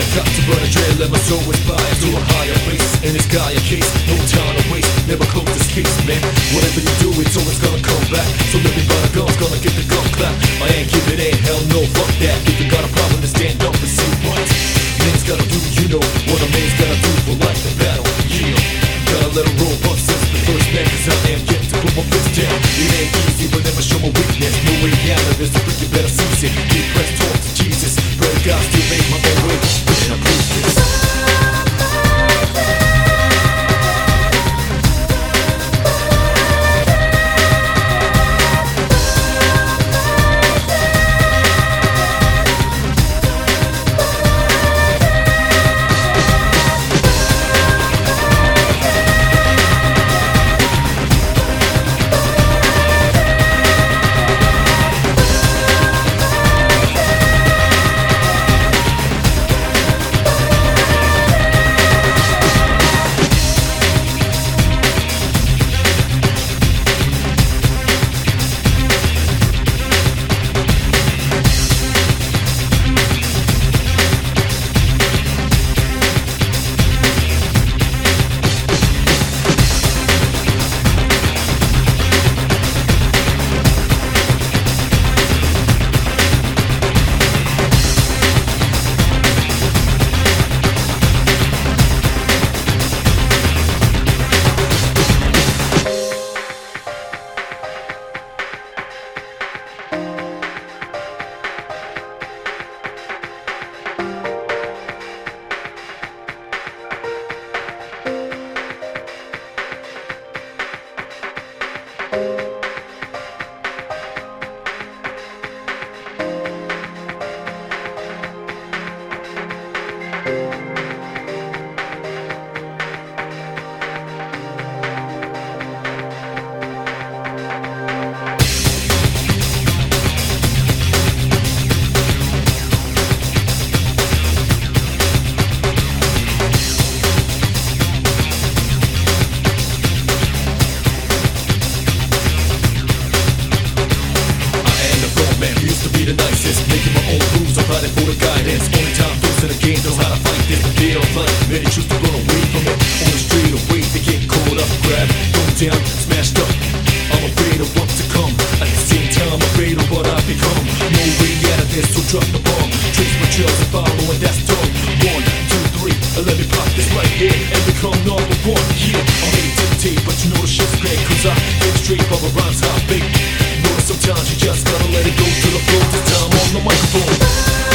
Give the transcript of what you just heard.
fire Got to burn a trail and my soul inspires to a higher place. In this guy a case, no time to waste. Never close this case, man. Whatever you do, it's always gonna come back. So living by the gun's gonna get the gun clap I ain't giving it I'm fighting for the guidance Only time those in the game knows how to fight this They don't many choose to run away from it On the street away, they get caught up, grab Thrown down, smashed up. I'm afraid of what's to come. At the same time, afraid of what I've become. No way out of this, so drop the bomb. Trace my trails and follow, and that's done. One, two, three, and let me pop this right here And become number one, yeah I'm ready to dictate, but you know the shit's great Cause I hit straight, but my rhymes how big Know sometimes you just gotta let it go to the floor. This time on the microphone